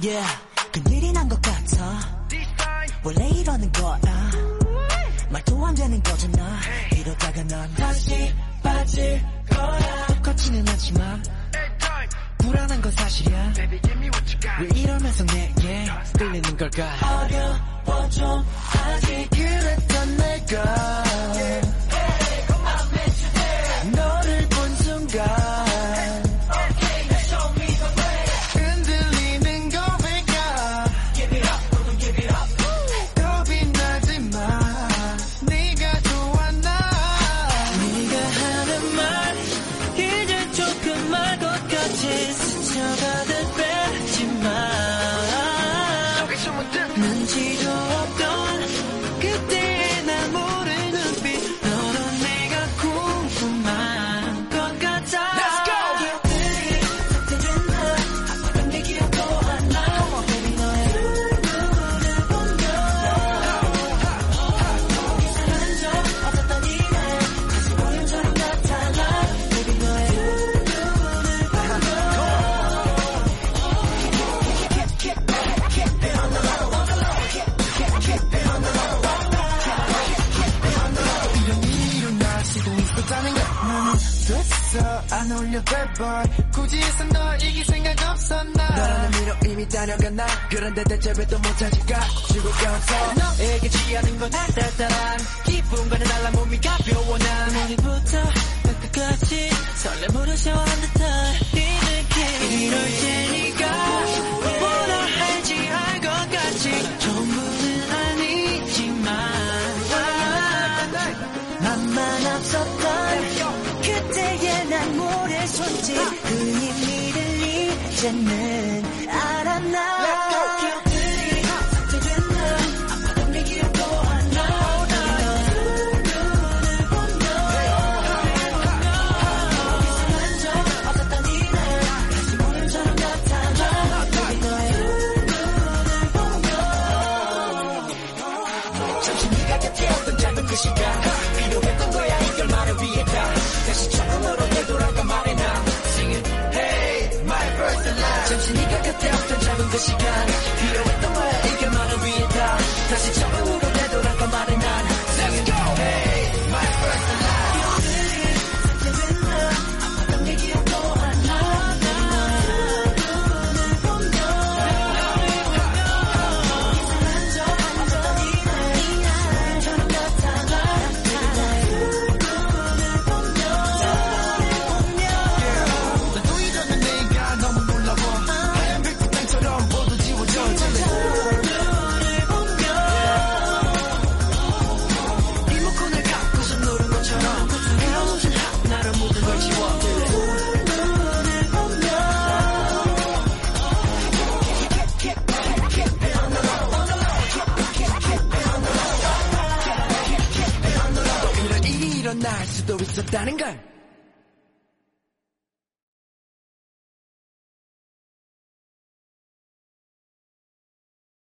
Yeah, 큰일이 난 것 같아. 원래 이러는 거야. 말도 안 되는 거잖아. 이러다가 난 다시 빠질 거야. 똑같지는 않지만 불안한 건 사실이야. 왜 이러면서 내게 끌리는 걸까? 어려워 좀 아직 그랬던 내가 나는 됐어. 안 어울려 bad 굳이 해서 널 이길 생각 없어 나? 너라는 미로 이미 따려가 나 그런데 대체 왜 또 못 찾을까? 즐거워서 너에게 취하는 건 달달달한 기쁨과는 달라 몸이 가벼워 난. 머리부터 발끝까지 설렘으로 샤워한 듯한 이 느낌 이럴 테니까 뭐라 할지 알 것 같이. 전부는 아니지만. 그때의 난 그 의미를 이제는. 알았나? 기억들이 삭제됐나 아팠던 내 기억도 안 나. 잠시 네가 곁에 없던 짧은 그 시간 날 수도 있었다는 걸